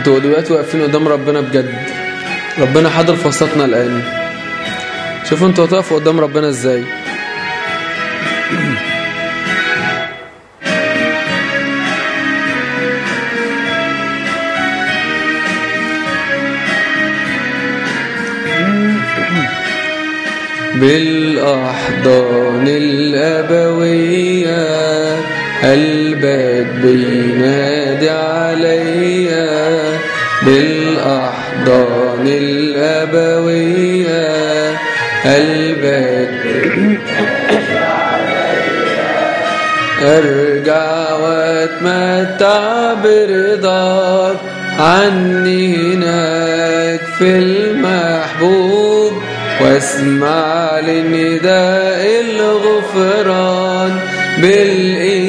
أنتوا دلوقتي واقفين قدام ربنا بجد. ربنا حاضر في وسطنا الآن. شوفوا أنتوا هتقفوا قدام ربنا إزاي. بالأحضان الأبوية قلبك بينادي قلبك أرجع وأتمتع برضاك. عني هناك في المحبوب. واسمع لنداء الغفران بالإيمان.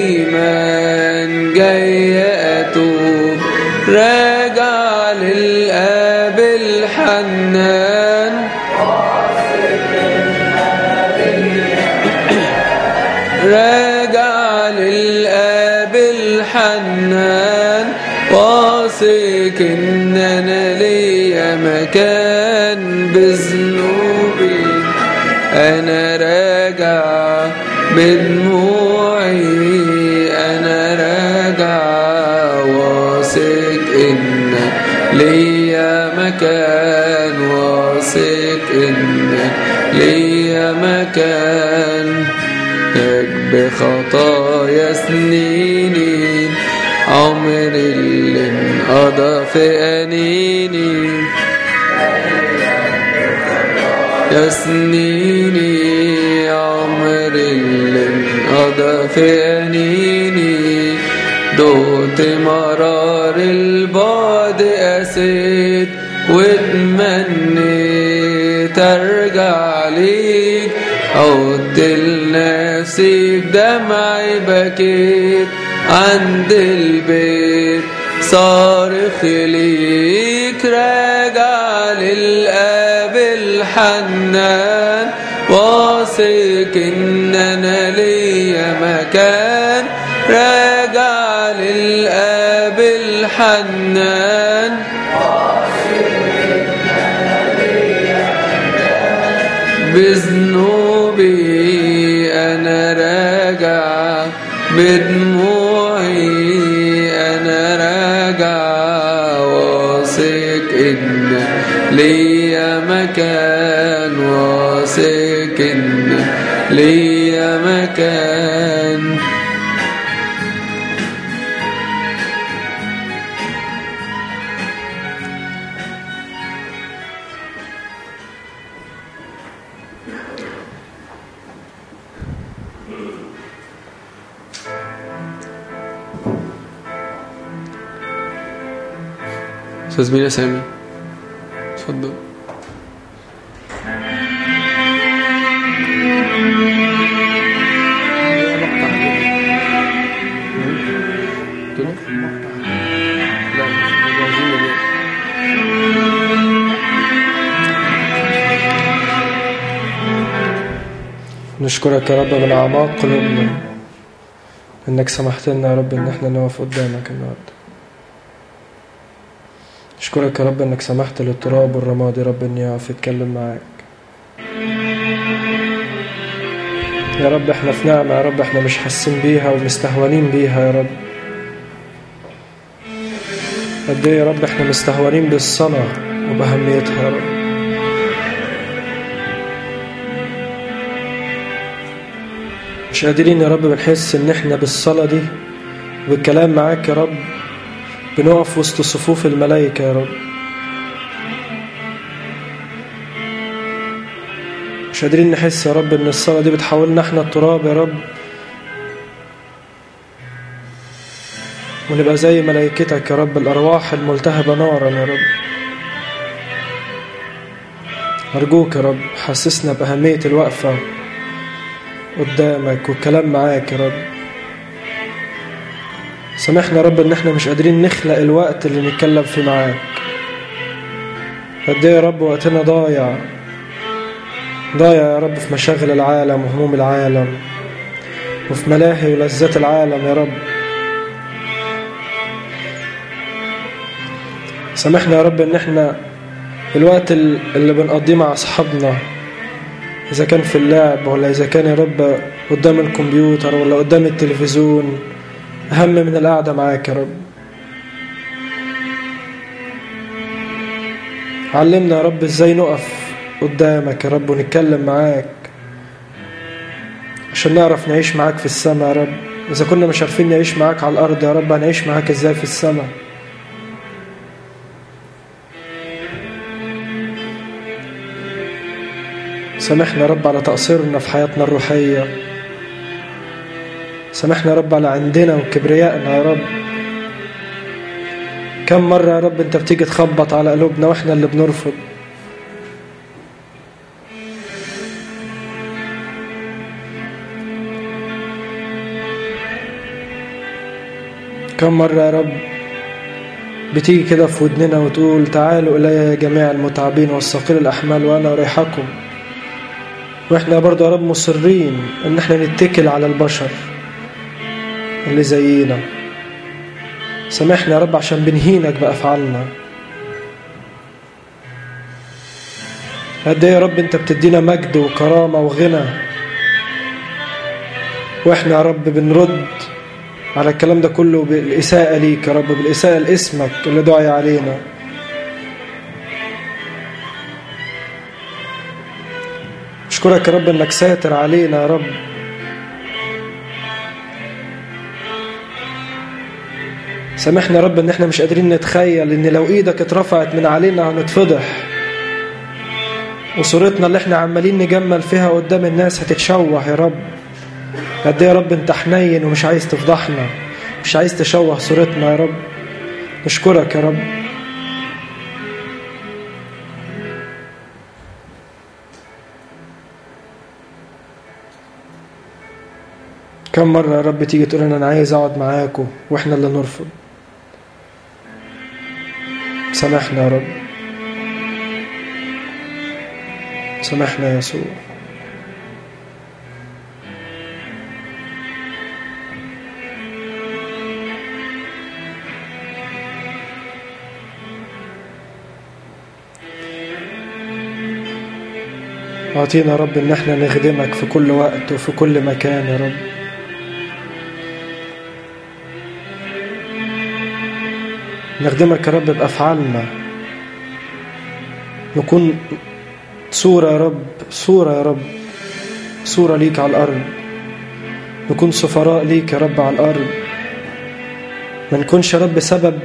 بذنوبي. أنا راجع بدموعي. أنا راجع واثق إن ليا مكان. واثق إن ليا مكان. بخطايا سنيني. عمر اللي انقضى في يا سنيني عمر اللي انقضى في أنيني دوت مرار البعد قسيت واتمنيت ارجع ليك. عدت لنفسي بدمعي بكيت عند البيت صارخ ليك الحنان واثق ان أنا ليا مكان. راجع للآب الحنان. بذنوبي أنا راجع بدموعي أنا راجع. واثق إن ليا مكان. ليا مكان أستاذ مين نشكرك يا رب من أعماق قلوبنا. إنك سمحت لنا يا رب إن إحنا نقف قدامك النهاردة. نشكرك يا رب إنك سمحت للتراب والرماد يا رب إن يقف يتكلم معاك. يا رب إحنا في نعمة يا رب إحنا مش حاسين بيها ومستهونين بيها يا رب. قد إيه يا رب إحنا مستهونين بالصلاة وبأهميتها يا رب. مش قادرين يا رب بنحس إن إحنا بالصلاة دي والكلام معاك يا رب بنقف وسط صفوف الملائكة يا رب. مش قادرين نحس يا رب إن الصلاة دي بتحولنا إحنا التراب يا رب. ونبقى زي ملائكتك يا رب الأرواح الملتهبة نارا يا رب. أرجوك يا رب حسسنا بأهمية الوقفة. قدامك والكلام معاك يا رب. سامحنا يا رب إن إحنا مش قادرين نخلق الوقت اللي نتكلم فيه معاك. قد إيه يا رب وقتنا ضايع. ضايع يا رب في مشاغل العالم وهموم العالم وفي ملاهي ولذات العالم يا رب. سامحنا يا رب إن إحنا الوقت اللي بنقضيه مع أصحابنا إذا كان في اللعب ولا إذا كان يا رب قدام الكمبيوتر ولا قدام التلفزيون أهم من القعدة معاك يا رب. علمنا يا رب إزاي نقف قدامك يا رب ونتكلم معاك عشان نعرف نعيش معاك في السماء يا رب. إذا كنا مش عارفين نعيش معاك على الأرض يا رب هنعيش معاك إزاي في السماء؟ سامحنا رب على تقصيرنا في حياتنا الروحية. سامحنا رب على عندنا وكبريائنا يا رب. كم مرة يا رب انت بتيجي تخبط على قلوبنا وإحنا اللي بنرفض؟ كم مرة يا رب بتيجي كده في ودننا وتقول تعالوا إلي يا جميع المتعبين والثقيل الأحمال وأنا أريحكم. وإحنا برضو يا رب مصرين إن إحنا نتكل على البشر اللي زينا. سامحنا يا رب عشان بنهينك بأفعالنا. قد إيه يا رب انت بتدينا مجد وكرامة وغنى. وإحنا يا رب بنرد على الكلام ده كله بالإساءة ليك يا رب بالإساءة لاسمك اللي دعي علينا. أشكرك يا رب إنك ساتر علينا يا رب. سامحنا يا رب إن إحنا مش قادرين نتخيل إن لو إيدك اترفعت من علينا هنتفضح. وصورتنا اللي إحنا عمالين نجمل فيها قدام الناس هتتشوه يا رب. قد إيه يا رب أنت حنين ومش عايز تفضحنا مش عايز تشوه صورتنا يا رب. نشكرك يا رب. كم مرة يا رب تيجي تقول أنا عايز أقعد معاكم وإحنا اللي نرفض؟ سامحنا يا رب. سامحنا يا يسوع. أعطينا يا رب إن إحنا نخدمك في كل وقت وفي كل مكان يا رب. نخدمك يا رب بأفعالنا. نكون صورة يا رب صورة يا رب صورة ليك على الأرض. نكون سفراء ليك يا رب على الأرض. ما نكونش يا رب سبب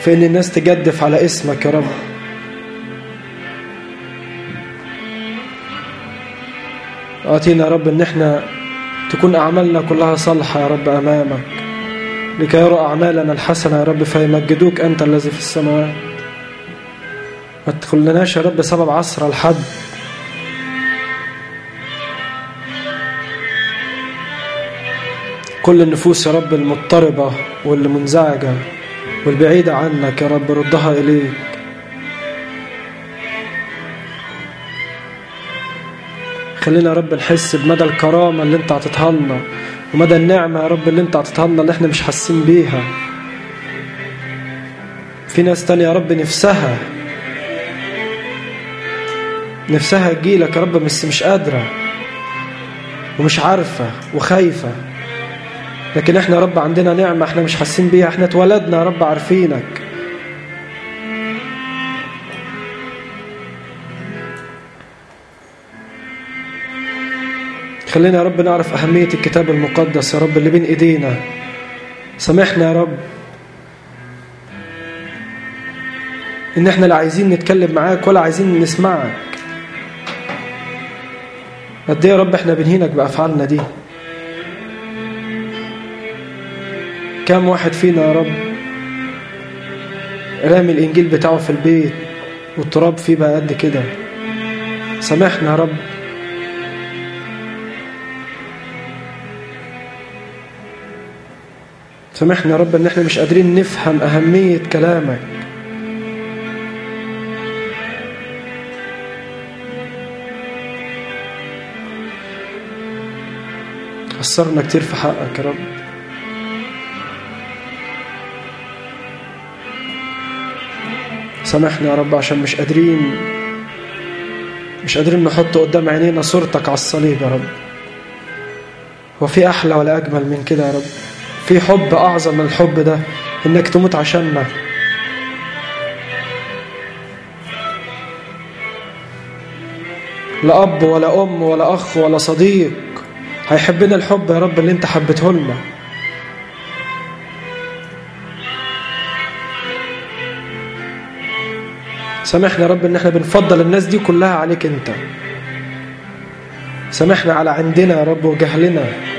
في إن الناس تجدف على اسمك يا رب. أعطينا يا رب إن إحنا تكون أعمالنا كلها صالحة يا رب أمامك. لكي يروا أعمالنا الحسنة يا رب فيمجدوك أنت الذي في السماوات. ما تدخلناش يا رب سبب عصر الحد. كل النفوس يا رب المضطربة واللي منزعجة والبعيدة عنك يا رب ردها إليك. خلينا يا رب نحس بمدى الكرامة اللي أنت عطيتها لنا. ومدى النعمة يا رب اللي انت عطيتها لنا اللي إحنا مش حاسين بيها. في ناس تانية يا رب نفسها نفسها تجيلك يا رب بس مش قادرة ومش عارفة وخايفة. لكن إحنا يا رب عندنا نعمة إحنا مش حاسين بيها إحنا اتولدنا يا رب عارفينك. خلينا يا رب نعرف أهمية الكتاب المقدس يا رب اللي بين إيدينا. سامحنا يا رب إن إحنا لا عايزين نتكلم معاك ولا عايزين نسمعك. قد إيه يا رب إحنا بنهينك بأفعالنا دي؟ كم واحد فينا يا رب رامي الإنجيل بتاعه في البيت والتراب فيه بقى قد كده. سامحنا يا رب. سامحنا يا رب إن إحنا مش قادرين نفهم أهمية كلامك. قصرنا كتير في حقك يا رب. سامحنا يا رب عشان مش قادرين مش قادرين نحط قدام عينينا صورتك على الصليب يا رب. وفي أحلى ولا أجمل من كده يا رب؟ في حب أعظم من الحب ده إنك تموت عشاننا. لا أب ولا أم ولا أخ ولا صديق هيحبنا الحب يا رب اللي أنت حبته لنا. سامحنا يا رب إن إحنا بنفضل الناس دي كلها عليك أنت. سامحنا على عندنا يا رب وجهلنا.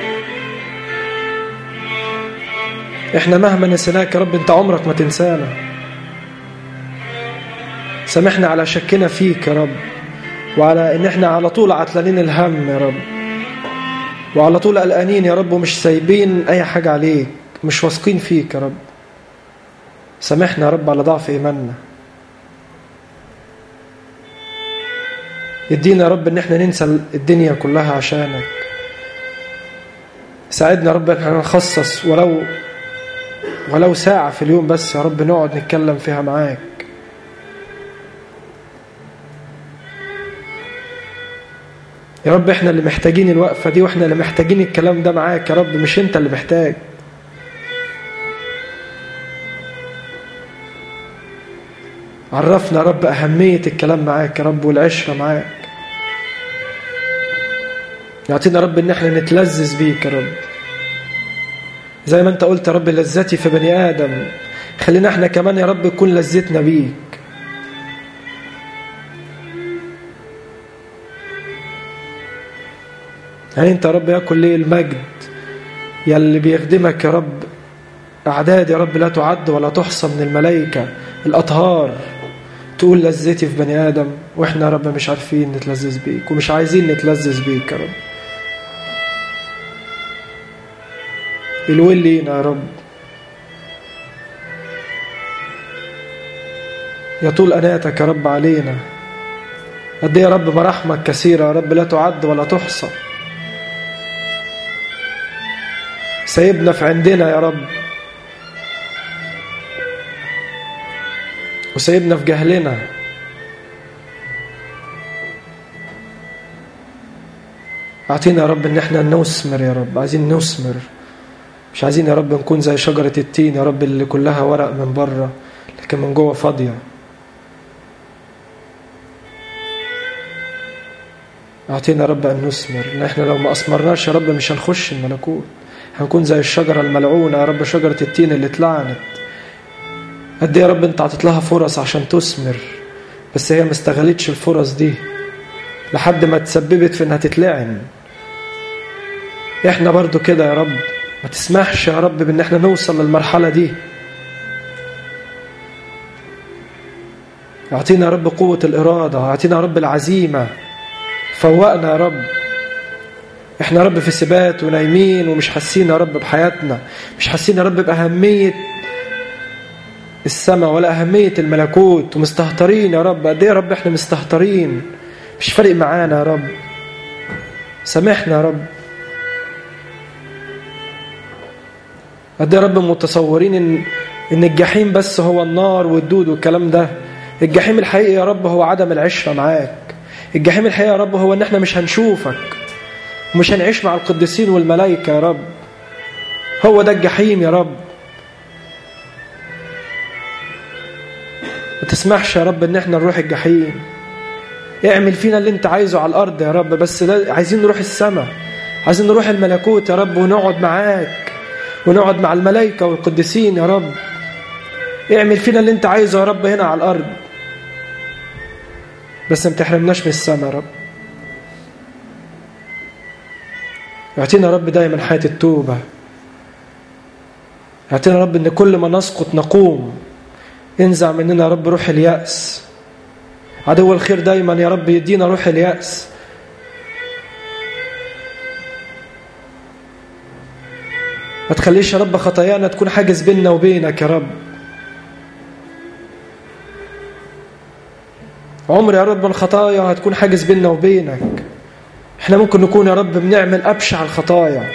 إحنا مهما نسيناك يا رب أنت عمرك ما تنسانا. سامحنا على شكنا فيك يا رب وعلى إن إحنا على طول عتلانين الهم يا رب وعلى طول قلقانين يا رب ومش سايبين أي حاجة عليك مش واثقين فيك يا رب. سامحنا يا رب على ضعف إيماننا. ادينا يا رب إن إحنا ننسى الدنيا كلها عشانك. ساعدنا يا رب إن إحنا نخصص ولو ولو ساعة في اليوم بس يا رب نقعد نتكلم فيها معاك. يا رب إحنا اللي محتاجين الوقفة دي وإحنا اللي محتاجين الكلام ده معاك يا رب مش أنت اللي محتاج. عرفنا يا رب أهمية الكلام معاك يا رب والعشرة معاك. يعطينا رب إن إحنا نتلذذ بيك يا رب. زي ما انت قلت يا رب لذتي في بني آدم. خلينا إحنا كمان يا رب يكون لذتنا بيك. يعني انت يا رب ياكل ليه المجد يا اللي بيخدمك يا رب أعداد يا رب لا تعد ولا تحصى من الملائكة الأطهار. تقول لذتي في بني آدم وإحنا يا رب مش عارفين نتلذذ بيك ومش عايزين نتلذذ بيك يا رب. الويل لينا يا رب. يطول أناتك يا رب علينا. قد يا رب مراحمك كثيرة يا رب لا تعد ولا تحصى. سيبنا في عندنا يا رب. وسيبنا في جهلنا. أعطينا يا رب إن إحنا نثمر يا رب. عايزين نثمر مش عايزين يا رب نكون زي شجرة التين يا رب اللي كلها ورق من بره لكن من جوه فاضية. أعطينا يا رب أن نثمر. إن إحنا لو ما أثمرناش يا رب مش هنخش الملكوت. هنكون زي الشجرة الملعونة يا رب شجرة التين اللي اتلعنت قد يا رب أنت عطيت لها فرص عشان تثمر بس هي ما استغلتش الفرص دي لحد ما تسببت في إنها تتلعن. إحنا برضو كده يا رب. ما تسمحش يا رب بأن إحنا نوصل للمرحلة دي. أعطينا يا رب قوة الإرادة أعطينا يا رب العزيمة. فوقنا يا رب. إحنا يا رب في سبات ونايمين ومش حاسين يا رب بحياتنا مش حاسين يا رب بأهمية السماء ولا أهمية الملكوت. ومستهترين يا رب. قد إيه يا رب إحنا مستهترين؟ مش فارق معانا يا رب. سامحنا يا رب. قد إيه يا رب متصورين ان إن الجحيم بس هو النار والدود والكلام ده. الجحيم الحقيقي يا رب هو عدم العشرة معاك. الجحيم الحقيقي يا رب هو إن إحنا مش هنشوفك. ومش هنعيش مع القديسين والملائكة يا رب. هو ده الجحيم يا رب. ما تسمحش يا رب إن إحنا نروح الجحيم. اعمل فينا اللي أنت عايزه على الأرض يا رب بس عايزين نروح السماء. عايزين نروح الملكوت يا رب ونقعد معاك. ونقعد مع الملائكة والقديسين يا رب. اعمل فينا اللي انت عايزه يا رب هنا على الأرض. بس ما تحرمناش من السماء يا رب. اعطينا يا رب دايما حياة التوبة. اعطينا يا رب إن كل ما نسقط نقوم. انزع مننا يا رب روح اليأس. عدو الخير دايما يا رب يدينا روح اليأس. ما تخليش يا رب خطايانا تكون حاجز بيننا وبينك يا رب. عمر يا رب الخطايا هتكون حاجز بيننا وبينك. إحنا ممكن نكون يا رب بنعمل أبشع الخطايا.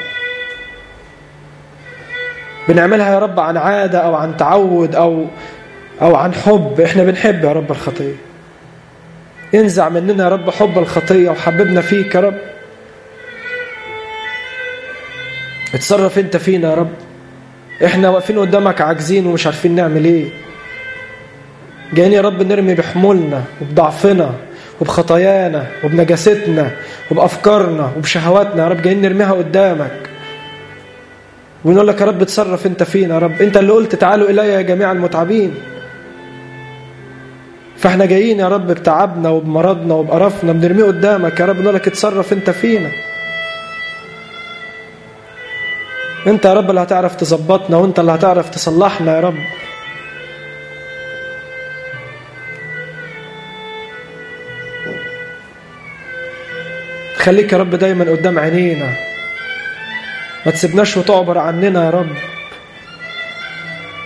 بنعملها يا رب عن عادة أو عن تعود أو أو عن حب. إحنا بنحب يا رب الخطية. انزع مننا يا رب حب الخطية وحببنا فيك يا رب. اتصرف انت فينا يا رب. إحنا واقفين قدامك عاجزين ومش عارفين نعمل إيه. جايين يا رب نرمي بحمولنا وبضعفنا وبخطايانا وبنجاستنا وبأفكارنا وبشهواتنا. يا رب جايين نرميها قدامك. ونقول لك يا رب اتصرف انت فينا يا رب. انت اللي قلت تعالوا إلي يا جميع المتعبين. فاحنا جايين يا رب بتعبنا وبمرضنا وبقرفنا بنرميه قدامك يا رب. نقول لك اتصرف انت فينا. انت يا رب اللي هتعرف تظبطنا وانت اللي هتعرف تصلحنا يا رب. خليك يا رب دايما قدام عينينا. ما تسيبناش وتعبر عننا يا رب.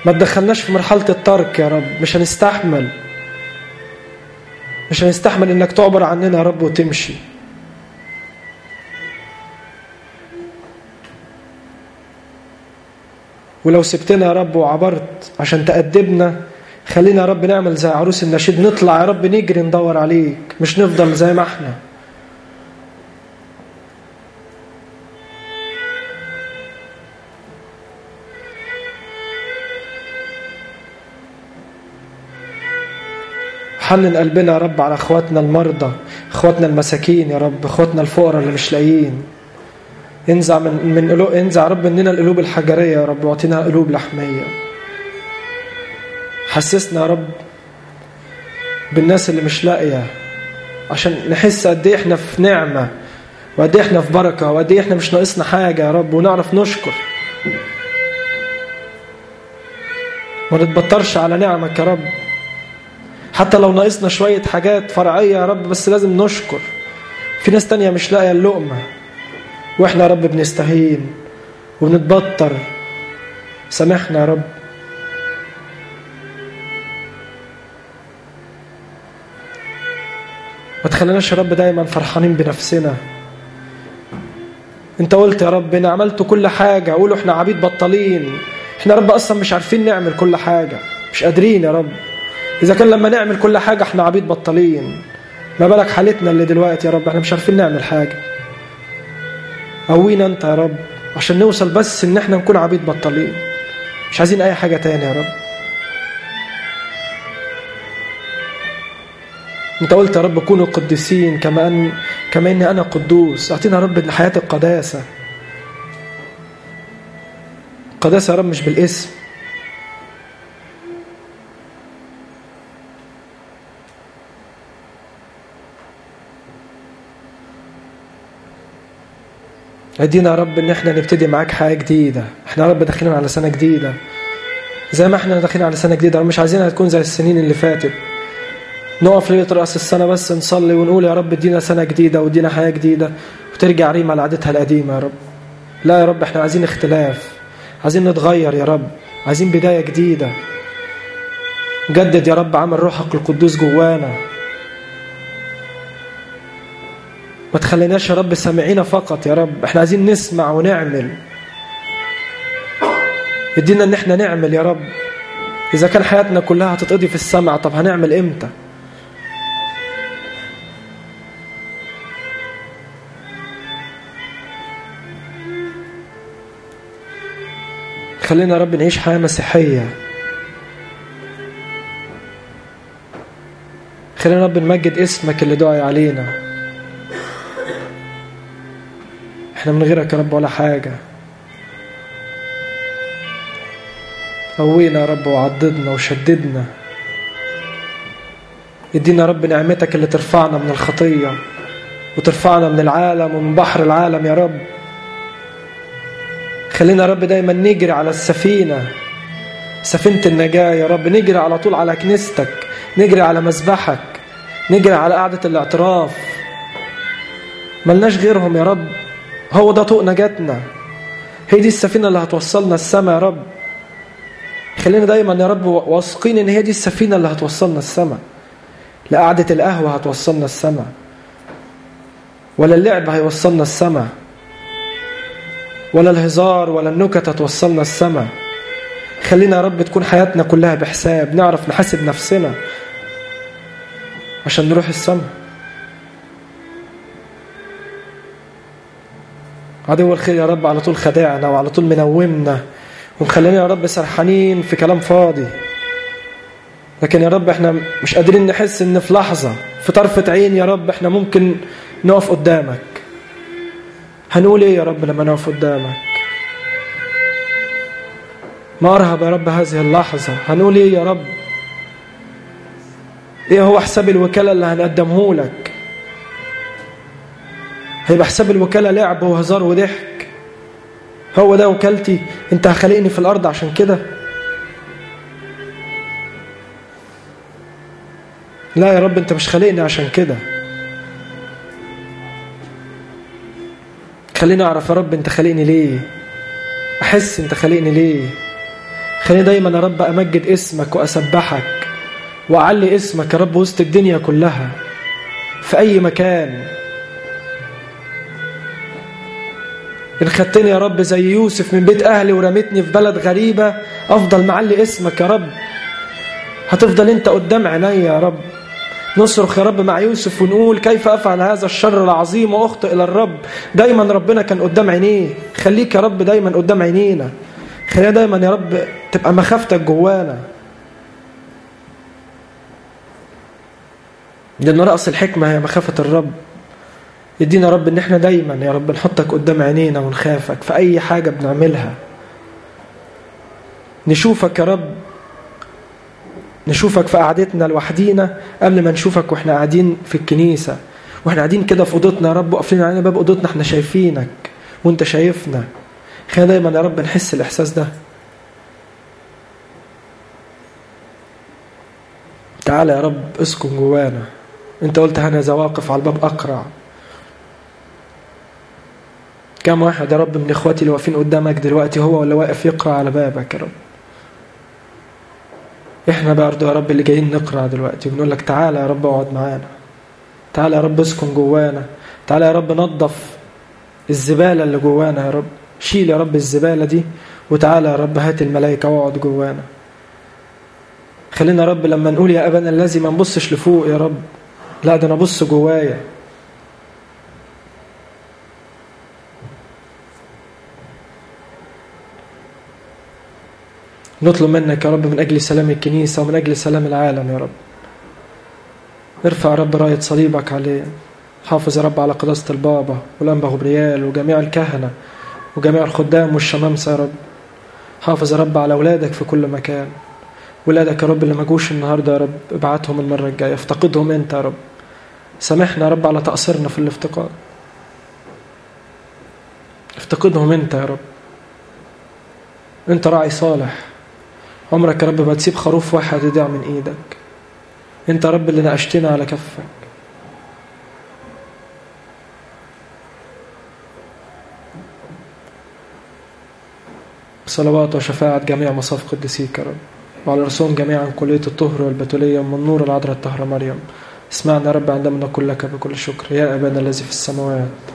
ما تدخلناش في مرحلة الترك يا رب. مش هنستحمل. مش هنستحمل إنك تعبر عننا يا رب وتمشي. ولو سبتنا يا رب وعبرت عشان تأدبنا خلينا يا رب نعمل زي عروس النشيد نطلع يا رب نجري ندور عليك مش نفضل زي ما إحنا. حنن قلبنا يا رب على اخواتنا المرضى اخواتنا المساكين يا رب اخواتنا الفقراء اللي مش لاقيين. انزع من من قلوب انزع رب مننا القلوب الحجرية يا رب واعطينا قلوب لحمية. حسسنا يا رب بالناس اللي مش لاقية عشان نحس قد إيه إحنا في نعمة وقد إيه إحنا في بركة وقد إيه إحنا مش ناقصنا حاجة يا رب ونعرف نشكر. ما نتبطرش على نعمك يا رب. حتى لو ناقصنا شوية حاجات فرعية يا رب بس لازم نشكر. في ناس تانية مش لاقية اللقمة. وإحنا يا رب بنستهين وبنتبطر. سامحنا يا رب. ما تخليناش يا رب دايما فرحانين بنفسنا. انت قلت يا رب أنا عملت كل حاجة قولوا إحنا عبيد بطالين إحنا يا رب أصلا مش عارفين نعمل كل حاجة مش قادرين يا رب. إذا كان لما نعمل كل حاجة إحنا عبيد بطالين ما بالك حالتنا اللي دلوقتي يا رب إحنا مش عارفين نعمل حاجة. قوينا أنت يا رب؟ عشان نوصل بس إن إحنا نكون عبيد بطالين مش عايزين أي حاجة تاني يا رب. أنت قلت يا رب كونوا قديسين كما ان كما اني أنا قدوس. أعطينا يا رب حياة القداسة. القداسة يا رب مش بالاسم. أدينا يا رب إن إحنا نبتدي معاك حياة جديدة. إحنا يا رب داخلين على سنة جديدة. زي ما إحنا داخلين على سنة جديدة مش عايزينها تكون زي السنين اللي فاتت. نقف ليله راس السنة بس نصلي ونقول يا رب ادينا سنة جديدة وادينا حياة جديدة وترجع ريما لعادتها القديمة يا رب. لا يا رب إحنا عايزين اختلاف. عايزين نتغير يا رب. عايزين بداية جديدة. جدد يا رب عمل روحك القدوس جوانا. ما تخليناش يا رب سامعين فقط يا رب. إحنا عايزين نسمع ونعمل. ادينا إن إحنا نعمل يا رب. إذا كان حياتنا كلها هتتقضي في السمع طب هنعمل إمتى؟ خلينا يا رب نعيش حياة مسيحية. خلينا يا رب نمجد اسمك اللي دعي علينا. إحنا من غيرك يا رب ولا حاجة. قوينا يا رب وعضدنا وشددنا. ادينا يا رب نعمتك اللي ترفعنا من الخطية وترفعنا من العالم ومن بحر العالم يا رب. خلينا يا رب دايما نجري على السفينة سفينة النجاة يا رب. نجري على طول على كنيستك نجري على مذبحك نجري على قعدة الاعتراف. ملناش غيرهم يا رب. هو ده طوق نجاتنا. هي دي السفينة اللي هتوصلنا السماء يا رب. خلينا دايما يا رب واثقين إن هي دي السفينة اللي هتوصلنا السماء لقعدة القهوة هتوصلنا السماء ولا اللعب هيوصلنا السماء ولا الهزار ولا النكت هتوصلنا السماء خلينا يا رب تكون حياتنا كلها بحساب نعرف نحاسب نفسنا عشان نروح السماء عدو الخير يا رب على طول خداعنا وعلى طول منومنا. ومخلينا يا رب سرحانين في كلام فاضي. لكن يا رب إحنا مش قادرين نحس ان في لحظة في طرفة عين يا رب إحنا ممكن نقف قدامك. هنقول إيه يا رب لما نقف قدامك؟ ما أرهب يا رب هذه اللحظة. هنقول إيه يا رب؟ إيه هو حساب الوكالة اللي هنقدمه لك؟ هيبقى حساب الوكالة لعب وهزار وضحك. هو ده وكالتي. انت خلقني في الأرض عشان كده. لا يا رب انت مش خلقني عشان كده. خليني أعرف يا رب انت خلقني ليه؟ أحس انت خلقني ليه؟ خليني دايما يا رب أمجد اسمك وأسبحك وأعلي اسمك يا رب وسط الدنيا كلها في أي مكان. إن خدتني يا رب زي يوسف من بيت أهلي ورميتني في بلد غريبة أفضل معلي اسمك يا رب. هتفضل أنت قدام عيني يا رب. نصرخ يا رب مع يوسف ونقول كيف أفعل هذا الشر العظيم وأخطئ إلى الرب دايما ربنا كان قدام عينيه. خليك يا رب دايما قدام عينينا. خلينا دايما يا رب تبقى مخافتك جوانا. لأن رأس الحكمة هي مخافة الرب. يدينا رب إن إحنا دايما يا رب نحطك قدام عينينا ونخافك في أي حاجة بنعملها. نشوفك يا رب نشوفك في قعدتنا لوحدينا قبل ما نشوفك وإحنا قاعدين في الكنيسة. وإحنا قاعدين كده في أوضتنا يا رب وقافلين علينا باب أوضتنا إحنا شايفينك وإنت شايفنا. خلينا دايما يا رب نحس الإحساس ده. تعالى يا رب اسكن جوانا. أنت قلت أنا ذا واقف على الباب أقرع. كم واحد يا رب من اخواتي اللي واقفين قدامك دلوقتي هو ولا واقف يقرأ على بابك يا رب؟ إحنا برضه يا رب اللي جايين نقرأ دلوقتي بنقول لك تعالى يا رب اقعد معانا. تعالى يا رب اسكن جوانا. تعالى يا رب نظف الزبالة اللي جوانا يا رب. شيل يا رب الزبالة دي وتعالى يا رب هات الملائكة واقعد جوانا. خلينا يا رب لما نقول يا أبانا الذي ما نبصش لفوق يا رب لا ده أنا أبص جوايا. نطلب منك يا رب من أجل سلام الكنيسة ومن أجل سلام العالم يا رب. ارفع يا رب راية صليبك عليه حافظ يا رب على قداسة البابا والأنبا غبريال وجميع الكهنة وجميع الخدام والشمامسة يا رب. حافظ يا رب على أولادك في كل مكان. ولادك يا رب اللي ما جوش النهاردة يا رب ابعتهم المرة الجاية. افتقدهم أنت يا رب. سامحنا يا رب على تقصيرنا في الافتقاد. افتقدهم أنت يا رب. أنت راعي صالح. عمرك يا رب ما تسيب خروف واحد يضيع من إيدك. أنت يا رب اللي نقشتنا على كفك. صلوات وشفاعة جميع مصاف قدسيك يا رب. وعلى رسوم جميعا كلية الطهر والبتولية من نور العذراء الطاهرة مريم. اسمعنا يا رب عندما نقول لك بكل شكر. يا أبانا الذي في السماوات.